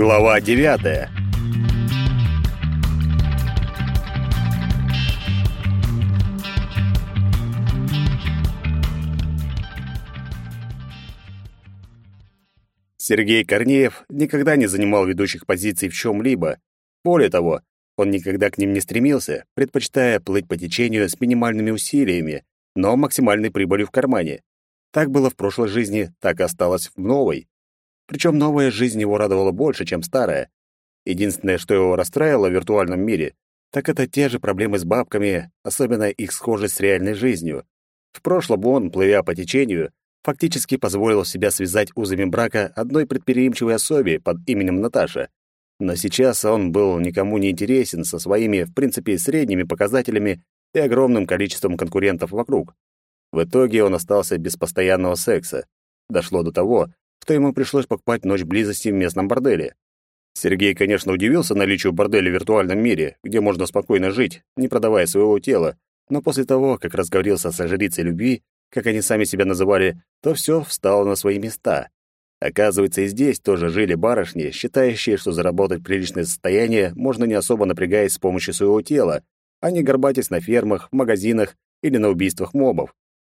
Глава девятая. Сергей Корнеев никогда не занимал ведущих позиций в чем-либо. Более того, он никогда к ним не стремился, предпочитая плыть по течению с минимальными усилиями, но максимальной прибылью в кармане. Так было в прошлой жизни, так и осталось в новой. Причем новая жизнь его радовала больше, чем старая. Единственное, что его расстраивало в виртуальном мире, так это те же проблемы с бабками, особенно их схожесть с реальной жизнью. В прошлом он, плывя по течению, фактически позволил себя связать узами брака одной предприимчивой особе под именем Наташа. Но сейчас он был никому не интересен со своими, в принципе, средними показателями и огромным количеством конкурентов вокруг. В итоге он остался без постоянного секса. Дошло до того, что ему пришлось покупать ночь близости в местном борделе. Сергей, конечно, удивился наличию борделя в виртуальном мире, где можно спокойно жить, не продавая своего тела, но после того, как разговорился со жрицей любви, как они сами себя называли, то все встало на свои места. Оказывается, и здесь тоже жили барышни, считающие, что заработать приличное состояние можно не особо напрягаясь с помощью своего тела, а не горбатясь на фермах, в магазинах или на убийствах мобов.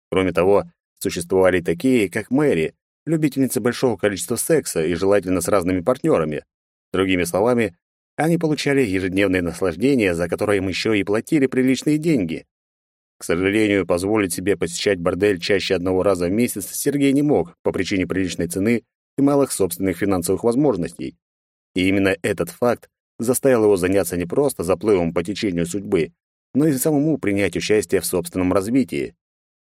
Кроме того, существовали такие, как Мэри, любительницы большого количества секса и желательно с разными партнерами. Другими словами, они получали ежедневное наслаждение, за которое им еще и платили приличные деньги. К сожалению, позволить себе посещать бордель чаще одного раза в месяц Сергей не мог по причине приличной цены и малых собственных финансовых возможностей. И именно этот факт заставил его заняться не просто заплывом по течению судьбы, но и самому принять участие в собственном развитии.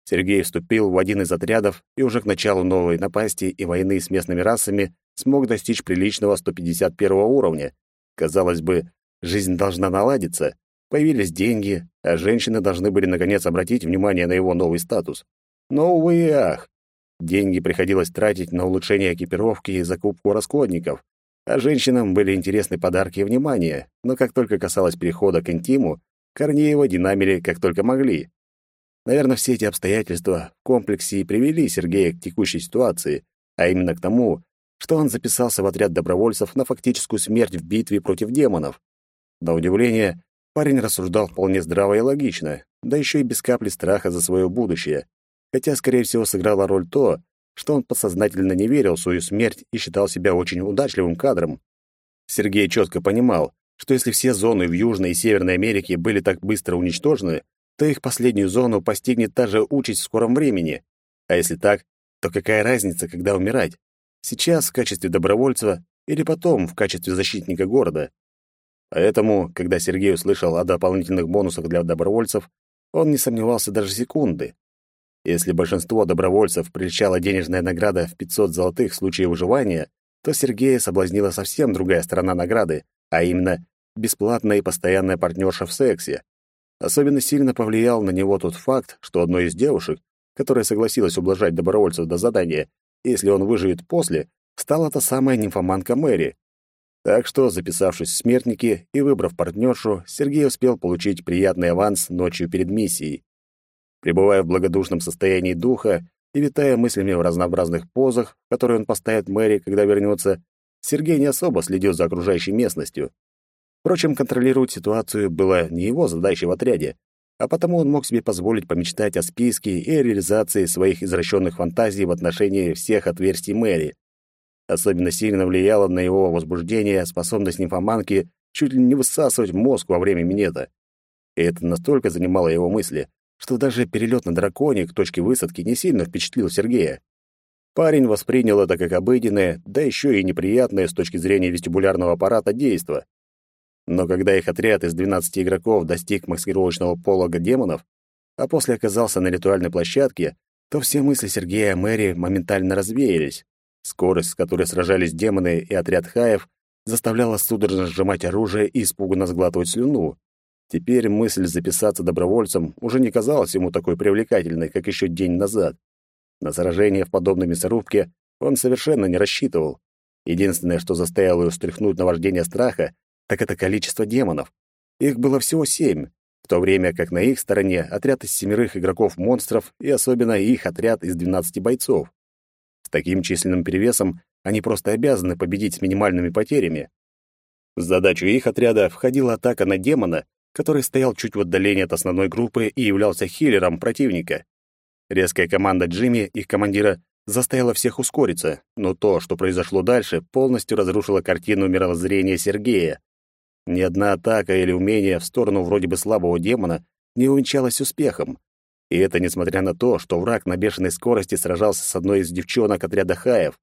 Сергей вступил в один из отрядов и уже к началу новой напасти и войны с местными расами смог достичь приличного 151 уровня. Казалось бы, жизнь должна наладиться, появились деньги, а женщины должны были наконец обратить внимание на его новый статус. Но, увы и ах, деньги приходилось тратить на улучшение экипировки и закупку расходников, а женщинам были интересны подарки и внимание, но как только касалось перехода к интиму, Корнеева динамили как только могли. Наверное, все эти обстоятельства в комплексе и привели Сергея к текущей ситуации, а именно к тому, что он записался в отряд добровольцев на фактическую смерть в битве против демонов. На удивление, парень рассуждал вполне здраво и логично, да еще и без капли страха за свое будущее. Хотя, скорее всего, сыграла роль то, что он подсознательно не верил в свою смерть и считал себя очень удачливым кадром. Сергей четко понимал, что если все зоны в Южной и Северной Америке были так быстро уничтожены, то их последнюю зону постигнет та же участь в скором времени. А если так, то какая разница, когда умирать? Сейчас в качестве добровольца или потом в качестве защитника города? Поэтому, когда Сергей услышал о дополнительных бонусах для добровольцев, он не сомневался даже секунды. Если большинство добровольцев приличала денежная награда в 500 золотых в случае выживания, то Сергея соблазнила совсем другая сторона награды, а именно бесплатная и постоянная партнерша в сексе. Особенно сильно повлиял на него тот факт, что одной из девушек, которая согласилась ублажать добровольцев до задания, если он выживет после, стала та самая нимфоманка Мэри. Так что, записавшись в смертники и выбрав партнершу, Сергей успел получить приятный аванс ночью перед миссией. Пребывая в благодушном состоянии духа и витая мыслями в разнообразных позах, которые он поставит Мэри, когда вернется, Сергей не особо следил за окружающей местностью. Впрочем, контролировать ситуацию было не его задачей в отряде, а потому он мог себе позволить помечтать о списке и реализации своих извращенных фантазий в отношении всех отверстий Мэри. Особенно сильно влияла на его возбуждение способность нимфоманки чуть ли не высасывать мозг во время минета. И это настолько занимало его мысли, что даже перелет на драконе к точке высадки не сильно впечатлил Сергея. Парень воспринял это как обыденное, да еще и неприятное с точки зрения вестибулярного аппарата действо. Но когда их отряд из 12 игроков достиг маскировочного полога демонов, а после оказался на ритуальной площадке, то все мысли Сергея о Мэри моментально развеялись. Скорость, с которой сражались демоны и отряд хаев, заставляла судорожно сжимать оружие и испуганно сглатывать слюну. Теперь мысль записаться добровольцем уже не казалась ему такой привлекательной, как еще день назад. На сражение в подобной мясорубке он совершенно не рассчитывал. Единственное, что заставило его стряхнуть наваждение страха, так это количество демонов. Их было всего семь, в то время как на их стороне отряд из семерых игроков-монстров и особенно их отряд из двенадцати бойцов. С таким численным перевесом они просто обязаны победить с минимальными потерями. В задачу их отряда входила атака на демона, который стоял чуть в отдалении от основной группы и являлся хиллером противника. Резкая команда Джимми, их командира, заставила всех ускориться, но то, что произошло дальше, полностью разрушило картину мировоззрения Сергея. Ни одна атака или умение в сторону вроде бы слабого демона не увенчалась успехом. И это несмотря на то, что враг на бешеной скорости сражался с одной из девчонок отряда Хаев.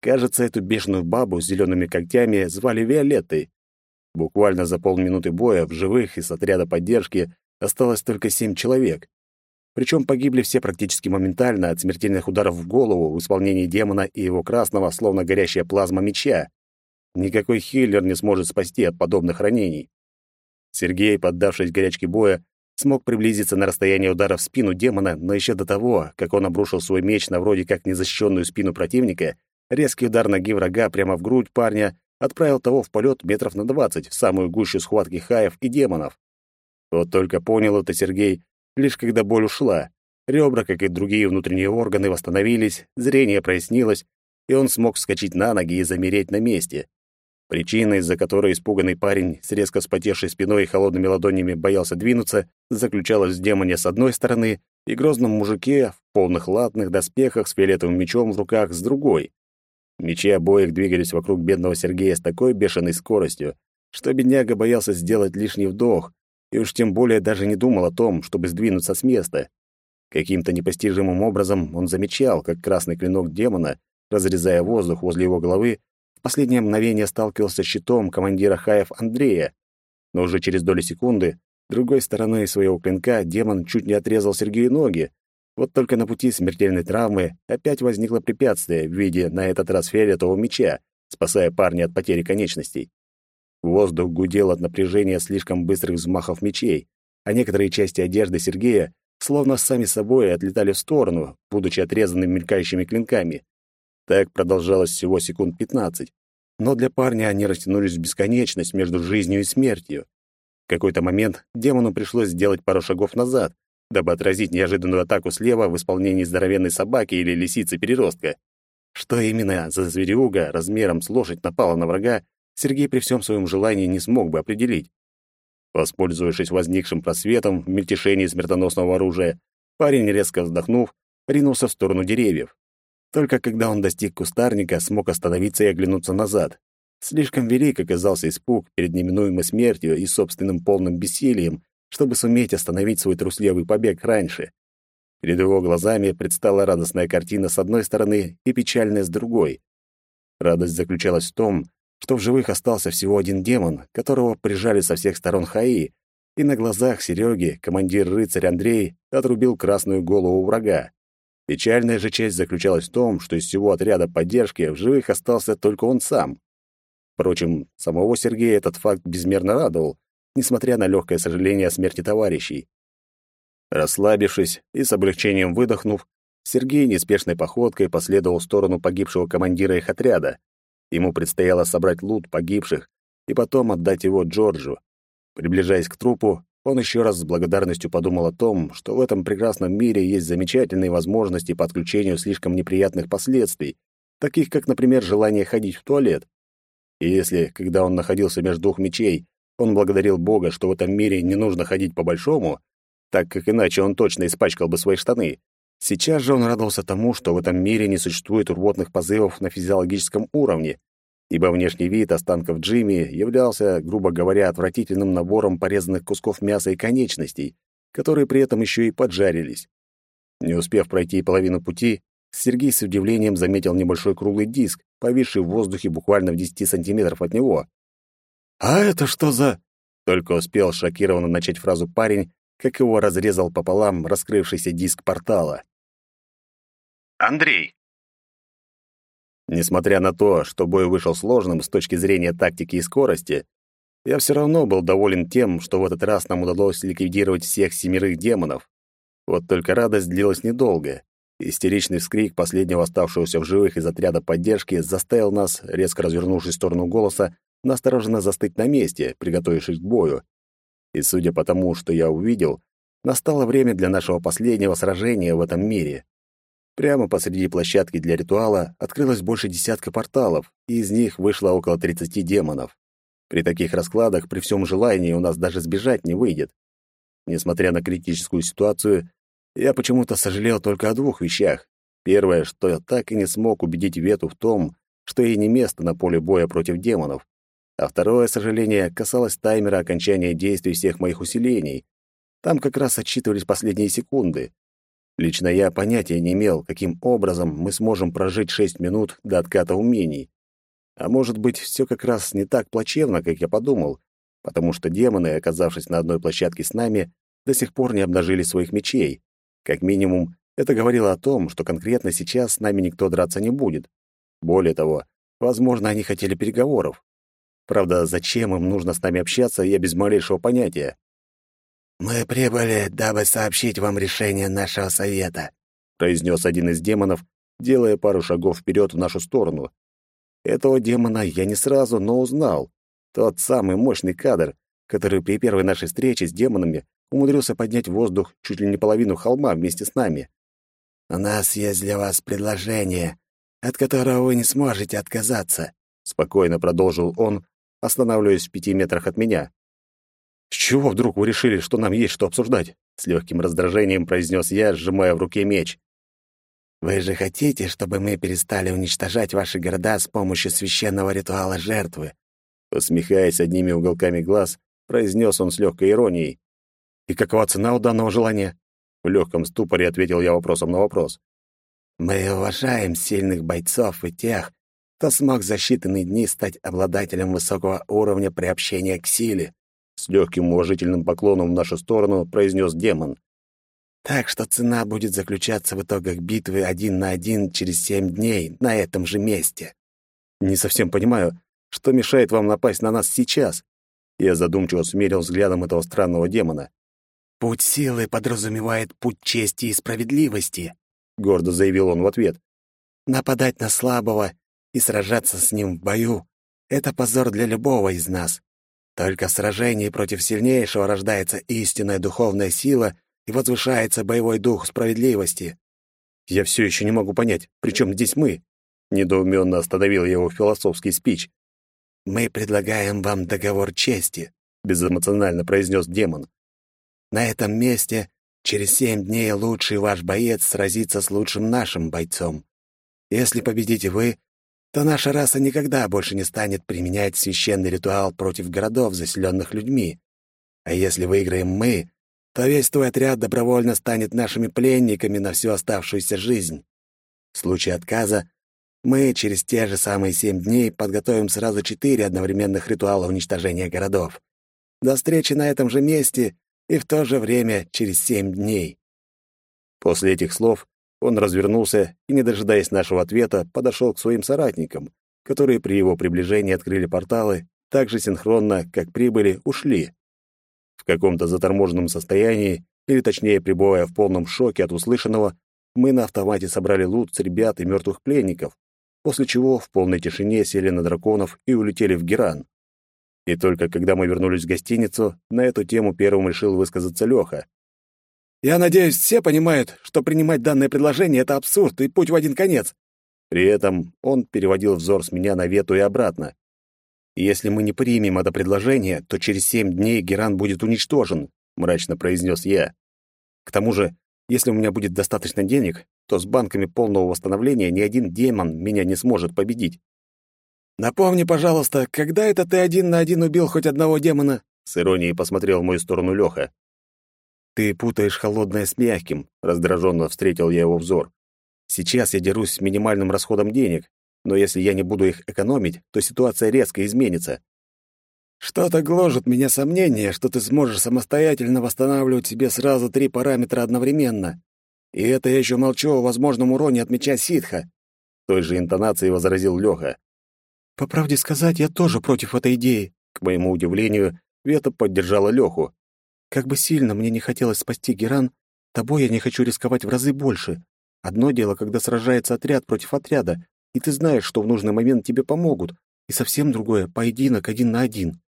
Кажется, эту бешеную бабу с зелеными когтями звали Виолеттой. Буквально за полминуты боя в живых из отряда поддержки осталось только семь человек. Причем погибли все практически моментально от смертельных ударов в голову в исполнении демона и его красного, словно горящая плазма меча. Никакой хиллер не сможет спасти от подобных ранений. Сергей, поддавшись горячке боя, смог приблизиться на расстояние удара в спину демона, но еще до того, как он обрушил свой меч на вроде как незащищенную спину противника, резкий удар ноги врага прямо в грудь парня отправил того в полет метров на двадцать в самую гущу схватки хаев и демонов. Вот только понял это Сергей, лишь когда боль ушла. Ребра, как и другие внутренние органы, восстановились, зрение прояснилось, и он смог вскочить на ноги и замереть на месте. Причина, из-за которой испуганный парень с резко вспотевшей спиной и холодными ладонями боялся двинуться, заключалась в демоне с одной стороны и грозном мужике в полных латных доспехах с фиолетовым мечом в руках с другой. Мечи обоих двигались вокруг бедного Сергея с такой бешеной скоростью, что бедняга боялся сделать лишний вдох, и уж тем более даже не думал о том, чтобы сдвинуться с места. Каким-то непостижимым образом он замечал, как красный клинок демона, разрезая воздух возле его головы, в последнее мгновение сталкивался с щитом командира Хаев Андрея. Но уже через доли секунды другой стороной своего клинка демон чуть не отрезал Сергею ноги. Вот только на пути смертельной травмы опять возникло препятствие в виде на этот раз фиолетового меча, спасая парня от потери конечностей. Воздух гудел от напряжения слишком быстрых взмахов мечей, а некоторые части одежды Сергея словно сами собой отлетали в сторону, будучи отрезанными мелькающими клинками. Так продолжалось всего секунд пятнадцать, но для парня они растянулись в бесконечность между жизнью и смертью. В какой-то момент демону пришлось сделать пару шагов назад, дабы отразить неожиданную атаку слева в исполнении здоровенной собаки или лисицы-переростка. Что именно за зверюга размером с лошадь напала на врага, Сергей при всем своем желании не смог бы определить. Воспользовавшись возникшим просветом в мельтешении смертоносного оружия, парень, резко вздохнув, ринулся в сторону деревьев. Только когда он достиг кустарника, смог остановиться и оглянуться назад. Слишком велик оказался испуг перед неминуемой смертью и собственным полным бессилием, чтобы суметь остановить свой трусливый побег раньше. Перед его глазами предстала радостная картина с одной стороны и печальная с другой. Радость заключалась в том, что в живых остался всего один демон, которого прижали со всех сторон хаи, и на глазах Сереги командир-рыцарь Андрей отрубил красную голову врага. Печальная же часть заключалась в том, что из всего отряда поддержки в живых остался только он сам. Впрочем, самого Сергея этот факт безмерно радовал, несмотря на легкое сожаление о смерти товарищей. Расслабившись и с облегчением выдохнув, Сергей неспешной походкой последовал в сторону погибшего командира их отряда. Ему предстояло собрать лут погибших и потом отдать его Джорджу. Приближаясь к трупу, он еще раз с благодарностью подумал о том, что в этом прекрасном мире есть замечательные возможности по отключению слишком неприятных последствий, таких как, например, желание ходить в туалет. И если, когда он находился между двух мечей, он благодарил Бога, что в этом мире не нужно ходить по-большому, так как иначе он точно испачкал бы свои штаны, Сейчас же он радовался тому, что в этом мире не существует рвотных позывов на физиологическом уровне, ибо внешний вид останков Джимми являлся, грубо говоря, отвратительным набором порезанных кусков мяса и конечностей, которые при этом еще и поджарились. Не успев пройти половину пути, Сергей с удивлением заметил небольшой круглый диск, повисший в воздухе буквально в 10 сантиметров от него. «А это что за...» Только успел шокированно начать фразу парень, как его разрезал пополам раскрывшийся диск портала. Андрей. Несмотря на то, что бой вышел сложным с точки зрения тактики и скорости, я все равно был доволен тем, что в этот раз нам удалось ликвидировать всех семерых демонов. Вот только радость длилась недолго. Истеричный вскрик последнего оставшегося в живых из отряда поддержки заставил нас, резко развернувшись в сторону голоса, настороженно застыть на месте, приготовившись к бою. И судя по тому, что я увидел, настало время для нашего последнего сражения в этом мире. Прямо посреди площадки для ритуала открылось больше десятка порталов, и из них вышло около 30 демонов. При таких раскладах, при всем желании, у нас даже сбежать не выйдет. Несмотря на критическую ситуацию, я почему-то сожалел только о двух вещах. Первое, что я так и не смог убедить Вету в том, что ей не место на поле боя против демонов. А второе сожаление касалось таймера окончания действий всех моих усилений. Там как раз отсчитывались последние секунды. Лично я понятия не имел, каким образом мы сможем прожить шесть минут до отката умений. А может быть, все как раз не так плачевно, как я подумал, потому что демоны, оказавшись на одной площадке с нами, до сих пор не обнажили своих мечей. Как минимум, это говорило о том, что конкретно сейчас с нами никто драться не будет. Более того, возможно, они хотели переговоров. Правда, зачем им нужно с нами общаться, я без малейшего понятия. «Мы прибыли, дабы сообщить вам решение нашего совета», произнес один из демонов, делая пару шагов вперед в нашу сторону. Этого демона я не сразу, но узнал. Тот самый мощный кадр, который при первой нашей встрече с демонами умудрился поднять в воздух чуть ли не половину холма вместе с нами. «У нас есть для вас предложение, от которого вы не сможете отказаться», спокойно продолжил он, останавливаясь в пяти метрах от меня. «С чего вдруг вы решили, что нам есть что обсуждать?» С легким раздражением произнес я, сжимая в руке меч. «Вы же хотите, чтобы мы перестали уничтожать ваши города с помощью священного ритуала жертвы?» Посмехаясь одними уголками глаз, произнес он с легкой иронией. «И какова цена у данного желания?» В легком ступоре ответил я вопросом на вопрос. «Мы уважаем сильных бойцов и тех, кто смог за считанные дни стать обладателем высокого уровня приобщения к силе с легким уважительным поклоном в нашу сторону произнес демон. Так что цена будет заключаться в итогах битвы один на один через семь дней на этом же месте. Не совсем понимаю, что мешает вам напасть на нас сейчас. Я задумчиво смерил взглядом этого странного демона. Путь силы подразумевает путь чести и справедливости, гордо заявил он в ответ. Нападать на слабого и сражаться с ним в бою это позор для любого из нас. Только в сражении против сильнейшего рождается истинная духовная сила и возвышается боевой дух справедливости. Я все еще не могу понять, при чем здесь мы? Недоуменно остановил его философский спич. Мы предлагаем вам договор чести, безэмоционально произнес демон. На этом месте через семь дней лучший ваш боец сразится с лучшим нашим бойцом. Если победите вы, то наша раса никогда больше не станет применять священный ритуал против городов, заселенных людьми. А если выиграем мы, то весь твой отряд добровольно станет нашими пленниками на всю оставшуюся жизнь. В случае отказа мы через те же самые семь дней подготовим сразу четыре одновременных ритуала уничтожения городов. До встречи на этом же месте и в то же время через семь дней. После этих слов он развернулся и, не дожидаясь нашего ответа, подошел к своим соратникам, которые при его приближении открыли порталы, так же синхронно, как прибыли, ушли. В каком-то заторможенном состоянии, или точнее пребывая в полном шоке от услышанного, мы на автомате собрали лут с ребят и мертвых пленников, после чего в полной тишине сели на драконов и улетели в Геран. И только когда мы вернулись в гостиницу, на эту тему первым решил высказаться Лёха. Я надеюсь, все понимают, что принимать данное предложение — это абсурд и путь в один конец». При этом он переводил взор с меня на Вету и обратно. «Если мы не примем это предложение, то через семь дней Геран будет уничтожен», — мрачно произнес я. «К тому же, если у меня будет достаточно денег, то с банками полного восстановления ни один демон меня не сможет победить». «Напомни, пожалуйста, когда это ты один на один убил хоть одного демона?» С иронией посмотрел в мою сторону Лёха. «Ты путаешь холодное с мягким», — раздраженно встретил я его взор. «Сейчас я дерусь с минимальным расходом денег, но если я не буду их экономить, то ситуация резко изменится». «Что-то гложет меня сомнение, что ты сможешь самостоятельно восстанавливать себе сразу три параметра одновременно. И это я еще молчу о возможном уроне от меча ситха», — той же интонацией возразил Лёха. «По правде сказать, я тоже против этой идеи». К моему удивлению, Вета поддержала Лёху. Как бы сильно мне не хотелось спасти Геран, тобой я не хочу рисковать в разы больше. Одно дело, когда сражается отряд против отряда, и ты знаешь, что в нужный момент тебе помогут, и совсем другое — поединок один на один.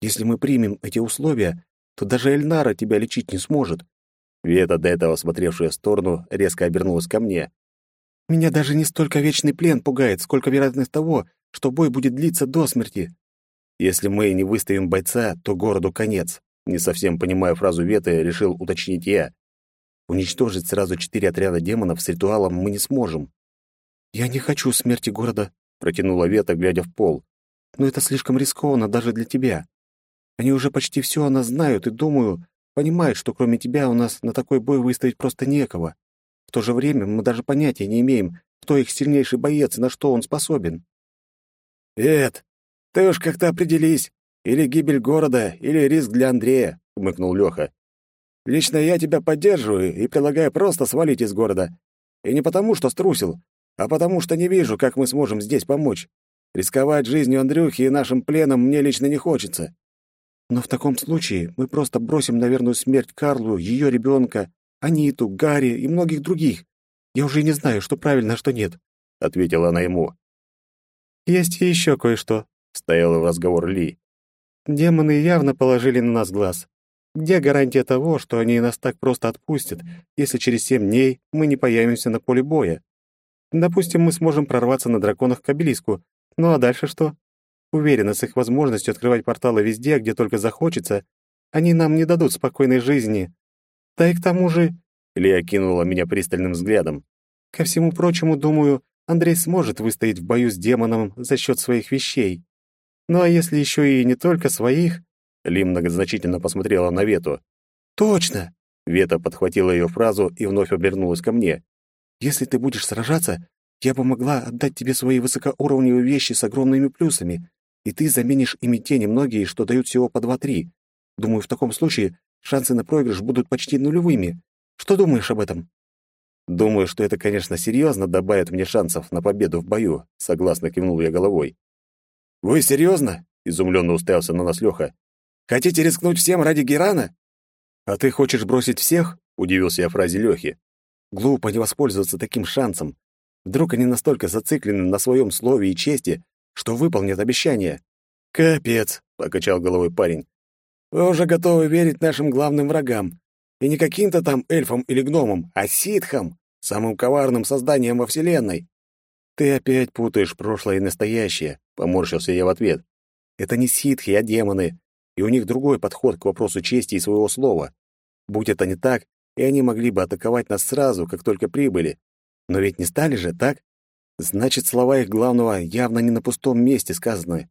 Если мы примем эти условия, то даже Эльнара тебя лечить не сможет». Вета, до этого смотревшая в сторону, резко обернулась ко мне. Меня даже не столько вечный плен пугает, сколько вероятность того, что бой будет длиться до смерти. Если мы не выставим бойца, то городу конец. Не совсем понимая фразу Веты, решил уточнить я. Уничтожить сразу четыре отряда демонов с ритуалом мы не сможем. «Я не хочу смерти города», — протянула Вета, глядя в пол. «Но это слишком рискованно даже для тебя. Они уже почти все о нас знают и, думаю, понимают, что кроме тебя у нас на такой бой выставить просто некого. В то же время мы даже понятия не имеем, кто их сильнейший боец и на что он способен». «Вет, ты уж как-то определись. Или гибель города, или риск для Андрея», — хмыкнул Лёха. «Лично я тебя поддерживаю и предлагаю просто свалить из города. И не потому, что струсил, а потому что не вижу, как мы сможем здесь помочь. Рисковать жизнью Андрюхи и нашим пленом мне лично не хочется. Но в таком случае мы просто бросим на верную смерть Карлу, ее ребенка, Аниту, Гарри и многих других. Я уже не знаю, что правильно, а что нет», — ответила она ему. «Есть и еще кое-что», — стоял в разговор Ли. «Демоны явно положили на нас глаз. Где гарантия того, что они нас так просто отпустят, если через семь дней мы не появимся на поле боя? Допустим, мы сможем прорваться на драконах к обелиску. Ну а дальше что? Уверена, с их возможностью открывать порталы везде, где только захочется, они нам не дадут спокойной жизни. Да и к тому же...» Илья кинула меня пристальным взглядом. «Ко всему прочему, думаю, Андрей сможет выстоять в бою с демоном за счет своих вещей. Ну а если еще и не только своих...» Ли многозначительно посмотрела на Вету. «Точно!» Вета подхватила ее фразу и вновь обернулась ко мне. «Если ты будешь сражаться, я бы могла отдать тебе свои высокоуровневые вещи с огромными плюсами, и ты заменишь ими те немногие, что дают всего по два-три. Думаю, в таком случае шансы на проигрыш будут почти нулевыми. Что думаешь об этом?» «Думаю, что это, конечно, серьезно добавит мне шансов на победу в бою», — согласно кивнул я головой. «Вы серьезно?» — изумленно уставился на нас Леха. «Хотите рискнуть всем ради Герана?» «А ты хочешь бросить всех?» — удивился я фразе Лехи. «Глупо не воспользоваться таким шансом. Вдруг они настолько зациклены на своем слове и чести, что выполнит обещание. «Капец», — покачал головой парень. «Вы уже готовы верить нашим главным врагам. И не каким-то там эльфам или гномам, а ситхам, самым коварным созданием во Вселенной». «Ты опять путаешь прошлое и настоящее», — поморщился я в ответ. «Это не ситхи, а демоны, и у них другой подход к вопросу чести и своего слова. Будь это не так, и они могли бы атаковать нас сразу, как только прибыли. Но ведь не стали же, так? Значит, слова их главного явно не на пустом месте сказаны.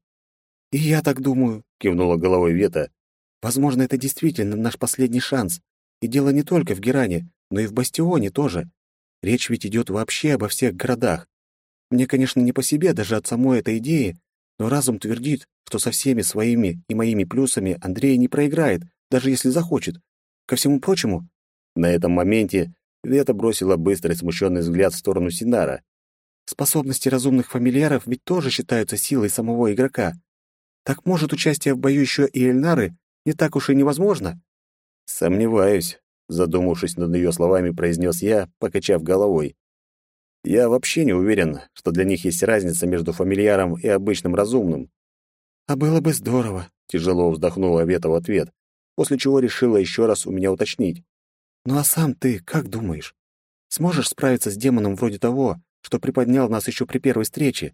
«И я так думаю», — кивнула головой Вета. «Возможно, это действительно наш последний шанс. И дело не только в Геране, но и в Бастионе тоже. Речь ведь идет вообще обо всех городах. Мне, конечно, не по себе даже от самой этой идеи, но разум твердит, что со всеми своими и моими плюсами Андрей не проиграет, даже если захочет. Ко всему прочему...» На этом моменте Вета бросила быстрый смущенный взгляд в сторону Синара. Способности разумных фамильяров ведь тоже считаются силой самого игрока. Так может, участие в бою еще и Эльнары не так уж и невозможно? Сомневаюсь, задумавшись над ее словами, произнес я, покачав головой. Я вообще не уверен, что для них есть разница между фамильяром и обычным разумным. А было бы здорово, тяжело вздохнула Вета в ответ, после чего решила еще раз у меня уточнить. Ну а сам ты как думаешь? Сможешь справиться с демоном вроде того, что приподнял нас еще при первой встрече.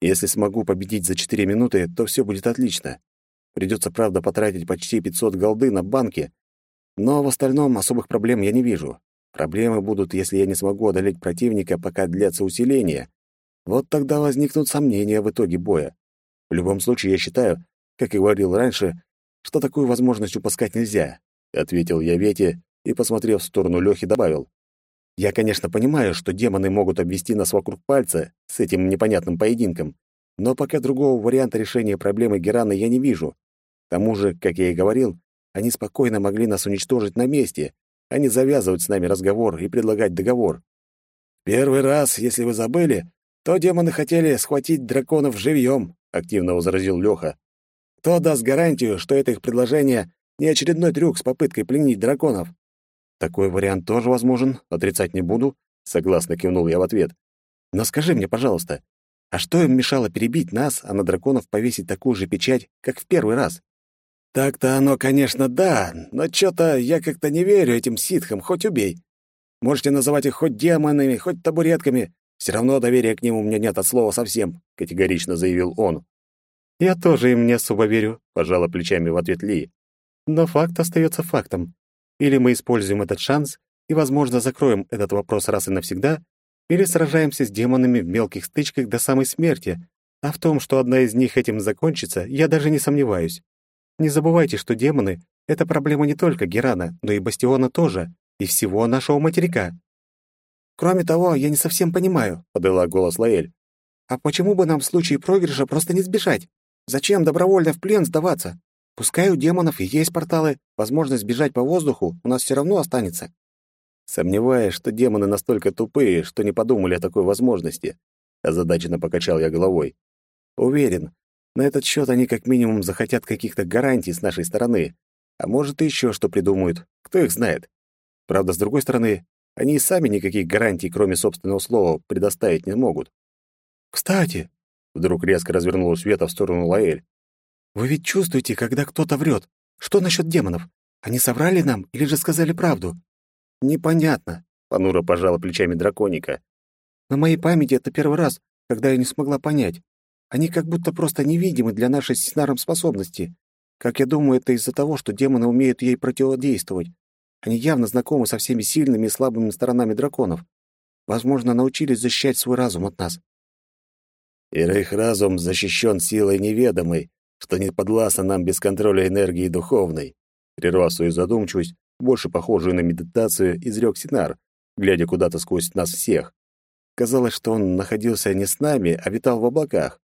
Если смогу победить за четыре минуты, то все будет отлично. Придется, правда, потратить почти 500 голды на банки, но в остальном особых проблем я не вижу. Проблемы будут, если я не смогу одолеть противника, пока длятся усиления. Вот тогда возникнут сомнения в итоге боя. В любом случае, я считаю, как и говорил раньше, что такую возможность упускать нельзя, — ответил я Вете и, посмотрев в сторону Лёхи, добавил. Я, конечно, понимаю, что демоны могут обвести нас вокруг пальца с этим непонятным поединком, но пока другого варианта решения проблемы Герана я не вижу. К тому же, как я и говорил, они спокойно могли нас уничтожить на месте, а не завязывать с нами разговор и предлагать договор. «Первый раз, если вы забыли, то демоны хотели схватить драконов живьем», — активно возразил Леха. «Кто даст гарантию, что это их предложение не очередной трюк с попыткой пленить драконов?» Такой вариант тоже возможен, отрицать не буду, согласно кивнул я в ответ. Но скажи мне, пожалуйста, а что им мешало перебить нас, а на драконов повесить такую же печать, как в первый раз? Так-то оно, конечно, да, но что-то я как-то не верю этим ситхам, хоть убей. Можете называть их хоть демонами, хоть табуретками. Все равно доверия к ним у меня нет от слова совсем», — категорично заявил он. «Я тоже им не особо верю», — пожала плечами в ответ Ли. «Но факт остается фактом. Или мы используем этот шанс и, возможно, закроем этот вопрос раз и навсегда, или сражаемся с демонами в мелких стычках до самой смерти, а в том, что одна из них этим закончится, я даже не сомневаюсь. Не забывайте, что демоны — это проблема не только Герана, но и Бастиона тоже, и всего нашего материка. «Кроме того, я не совсем понимаю», — подала голос Лаэль. «А почему бы нам в случае проигрыша просто не сбежать? Зачем добровольно в плен сдаваться? Пускай у демонов и есть порталы, возможность бежать по воздуху у нас все равно останется». Сомневаюсь, что демоны настолько тупые, что не подумали о такой возможности. Озадаченно покачал я головой. Уверен, на этот счет они как минимум захотят каких-то гарантий с нашей стороны, а может и еще что придумают, кто их знает. Правда, с другой стороны, они и сами никаких гарантий, кроме собственного слова, предоставить не могут. «Кстати», — вдруг резко развернула Света в сторону Лаэль, «вы ведь чувствуете, когда кто-то врет. Что насчет демонов? Они соврали нам или же сказали правду?» «Непонятно», — понуро пожала плечами драконика. «На моей памяти это первый раз, когда я не смогла понять. Они как будто просто невидимы для нашей с Синаром способности. Как я думаю, это из-за того, что демоны умеют ей противодействовать. Они явно знакомы со всеми сильными и слабыми сторонами драконов. Возможно, научились защищать свой разум от нас. И их разум защищен силой неведомой, что не подвластно нам без контроля энергии духовной. Прервав свою задумчивость, больше похожую на медитацию, изрек Синар, глядя куда-то сквозь нас всех. Казалось, что он находился не с нами, а витал в облаках.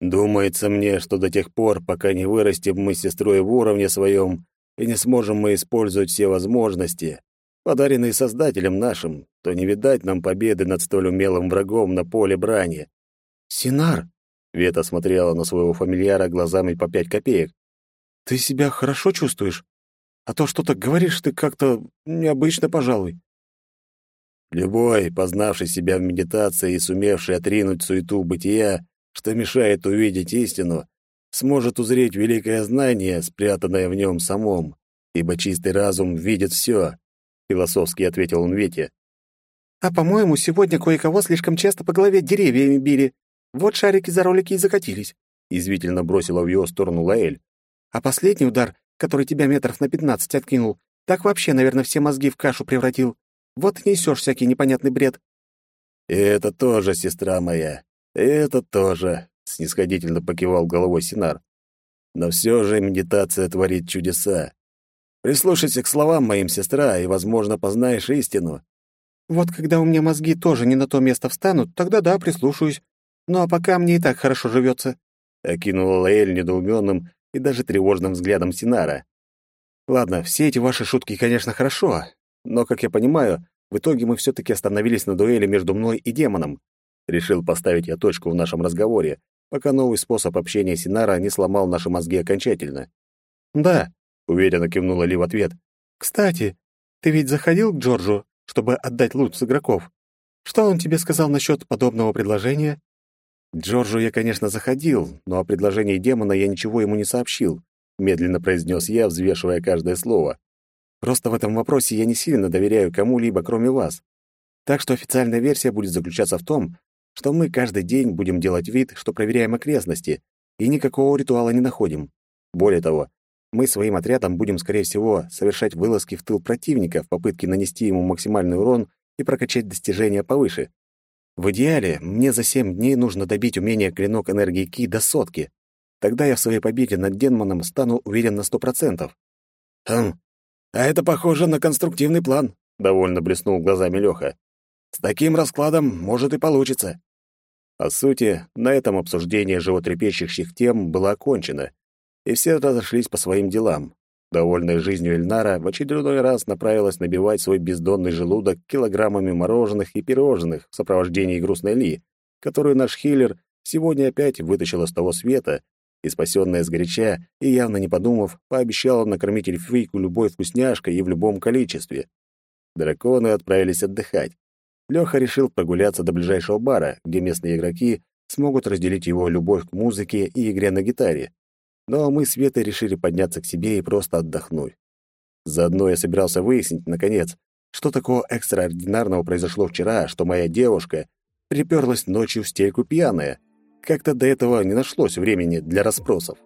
Думается мне, что до тех пор, пока не вырастем мы с сестрой в уровне своем, и не сможем мы использовать все возможности, подаренные Создателем нашим, то не видать нам победы над столь умелым врагом на поле брани. «Синар!» — Вета смотрела на своего фамильяра глазами по пять копеек. «Ты себя хорошо чувствуешь? А то что-то говоришь ты как-то необычно, пожалуй». Любой, познавший себя в медитации и сумевший отринуть суету бытия, что мешает увидеть истину, сможет узреть великое знание, спрятанное в нем самом, ибо чистый разум видит все, философски ответил он Вете. А по-моему, сегодня кое-кого слишком часто по голове деревьями били. Вот шарики за ролики и закатились, извивительно бросила в его сторону Лаэль. А последний удар, который тебя метров на пятнадцать откинул, так вообще, наверное, все мозги в кашу превратил. Вот и несешь всякий непонятный бред. И это тоже, сестра моя, это тоже, снисходительно покивал головой Синар. Но все же медитация творит чудеса. Прислушайся к словам моим, сестра, и, возможно, познаешь истину. Вот когда у меня мозги тоже не на то место встанут, тогда да, прислушаюсь. Ну а пока мне и так хорошо живется. Окинула Лаэль недоуменным и даже тревожным взглядом Синара. Ладно, все эти ваши шутки, конечно, хорошо, но, как я понимаю, в итоге мы все-таки остановились на дуэли между мной и демоном. Решил поставить я точку в нашем разговоре, пока новый способ общения Синара не сломал наши мозги окончательно. «Да», — уверенно кивнула Ли в ответ. «Кстати, ты ведь заходил к Джорджу, чтобы отдать лут с игроков? Что он тебе сказал насчет подобного предложения?» «Джорджу я, конечно, заходил, но о предложении демона я ничего ему не сообщил», — медленно произнес я, взвешивая каждое слово. «Просто в этом вопросе я не сильно доверяю кому-либо, кроме вас. Так что официальная версия будет заключаться в том, что мы каждый день будем делать вид, что проверяем окрестности, и никакого ритуала не находим. Более того, мы своим отрядом будем, скорее всего, совершать вылазки в тыл противника в попытке нанести ему максимальный урон и прокачать достижения повыше. В идеале, мне за семь дней нужно добить умение клинок энергии Ки до сотки. Тогда я в своей победе над Денманом стану уверен на сто процентов. «Хм, а это похоже на конструктивный план», — довольно блеснул глазами Лёха. С таким раскладом, может, и получится. По сути, на этом обсуждение животрепещущих тем было окончено, и все разошлись по своим делам. Довольная жизнью Эльнара в очередной раз направилась набивать свой бездонный желудок килограммами мороженых и пирожных в сопровождении грустной Ли, которую наш хиллер сегодня опять вытащил из того света и, спасенная сгоряча и явно не подумав, пообещала накормить эльфийку любой вкусняшкой и в любом количестве. Драконы отправились отдыхать. Лёха решил прогуляться до ближайшего бара, где местные игроки смогут разделить его любовь к музыке и игре на гитаре. Но мы с Светой решили подняться к себе и просто отдохнуть. Заодно я собирался выяснить, наконец, Что такого экстраординарного произошло вчера, что моя девушка приперлась ночью в стельку пьяная? Как-то до этого не нашлось времени для расспросов.